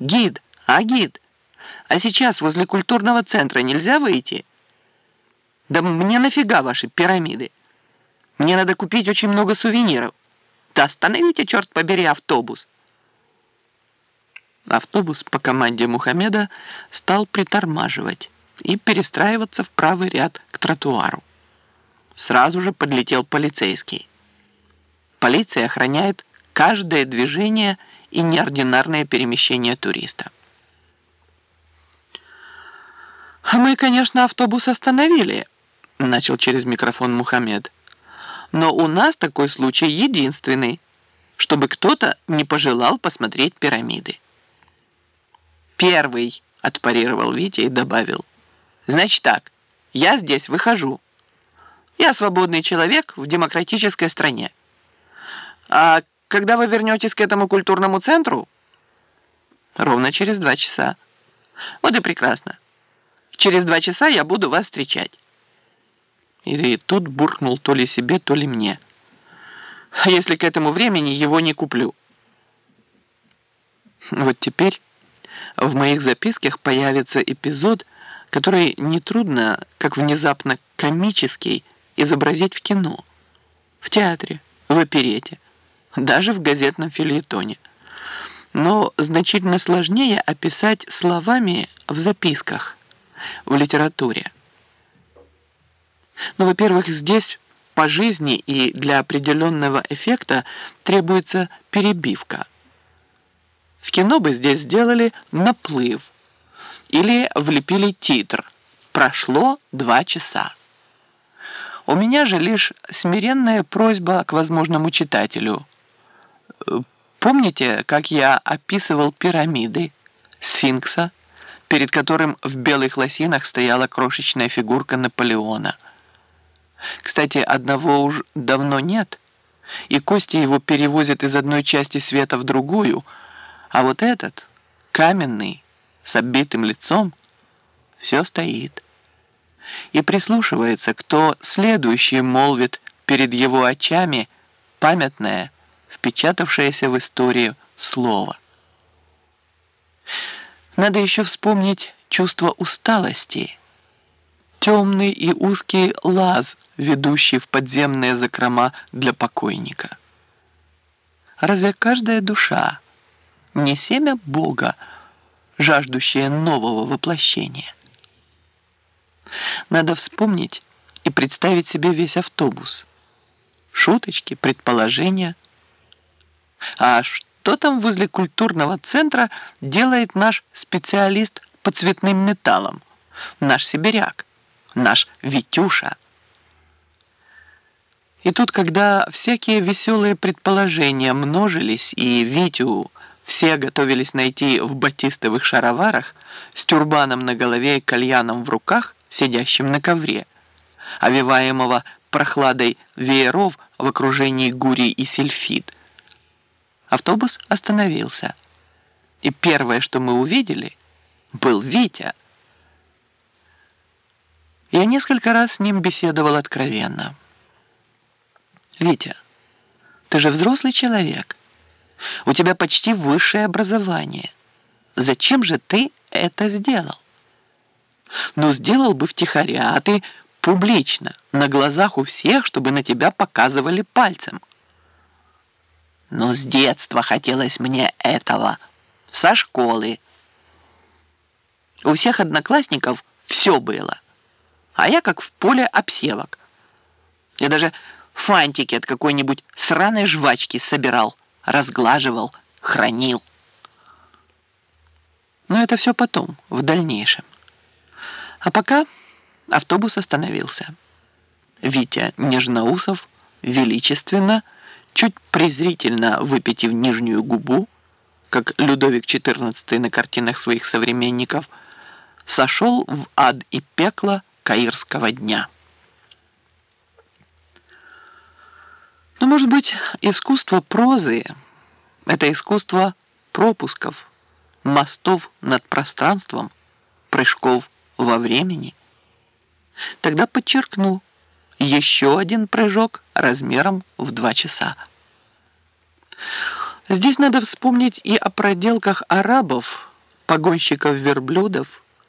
Гид, а гид? А сейчас возле культурного центра нельзя выйти? Да мне нафига ваши пирамиды? Мне надо купить очень много сувениров. Да остановите, черт побери, автобус. Автобус по команде Мухаммеда стал притормаживать и перестраиваться в правый ряд к тротуару. Сразу же подлетел полицейский. Полиция охраняет каждое движение и неординарное перемещение туриста. «Мы, конечно, автобус остановили», — начал через микрофон Мухаммед. «Но у нас такой случай единственный, чтобы кто-то не пожелал посмотреть пирамиды». «Первый», — отпарировал Витя и добавил. «Значит так, я здесь выхожу. Я свободный человек в демократической стране. А когда вы вернетесь к этому культурному центру?» «Ровно через два часа». «Вот и прекрасно. Через два часа я буду вас встречать». И тут буркнул то ли себе, то ли мне. «А если к этому времени его не куплю?» Вот теперь в моих записках появится эпизод, который нетрудно, как внезапно комический, изобразить в кино, в театре, в оперете, даже в газетном фильетоне. Но значительно сложнее описать словами в записках, в литературе. Ну, во-первых, здесь по жизни и для определенного эффекта требуется перебивка – в кино бы здесь сделали наплыв или влепили титр «Прошло два часа». У меня же лишь смиренная просьба к возможному читателю. Помните, как я описывал пирамиды, сфинкса, перед которым в белых лосинах стояла крошечная фигурка Наполеона? Кстати, одного уж давно нет, и кости его перевозят из одной части света в другую – а вот этот, каменный, с оббитым лицом, все стоит. И прислушивается, кто следующий молвит перед его очами памятное, впечатавшееся в историю слово. Надо еще вспомнить чувство усталости, темный и узкий лаз, ведущий в подземные закрома для покойника. Разве каждая душа не семя Бога, жаждущее нового воплощения. Надо вспомнить и представить себе весь автобус. Шуточки, предположения. А что там возле культурного центра делает наш специалист по цветным металлам, наш сибиряк, наш Витюша? И тут, когда всякие веселые предположения множились, и Витю все готовились найти в батистовых шароварах с тюрбаном на голове и кальяном в руках, сидящим на ковре, овиваемого прохладой вееров в окружении гурий и сельфид. Автобус остановился, и первое, что мы увидели, был Витя. Я несколько раз с ним беседовал откровенно. «Витя, ты же взрослый человек». У тебя почти высшее образование. Зачем же ты это сделал? Ну, сделал бы втихаря, а ты публично, на глазах у всех, чтобы на тебя показывали пальцем. Но с детства хотелось мне этого. Со школы. У всех одноклассников все было. А я как в поле обсевок. Я даже фантики от какой-нибудь сраной жвачки собирал разглаживал, хранил. Но это все потом, в дальнейшем. А пока автобус остановился. Витя Нежноусов величественно, чуть презрительно выпитив нижнюю губу, как Людовик XIV на картинах своих современников, сошел в ад и пекло Каирского дня. Но, может быть, искусство прозы – это искусство пропусков, мостов над пространством, прыжков во времени. Тогда подчеркну, еще один прыжок размером в два часа. Здесь надо вспомнить и о проделках арабов, погонщиков верблюдов,